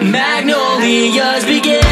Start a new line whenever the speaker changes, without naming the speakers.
Magnolias begin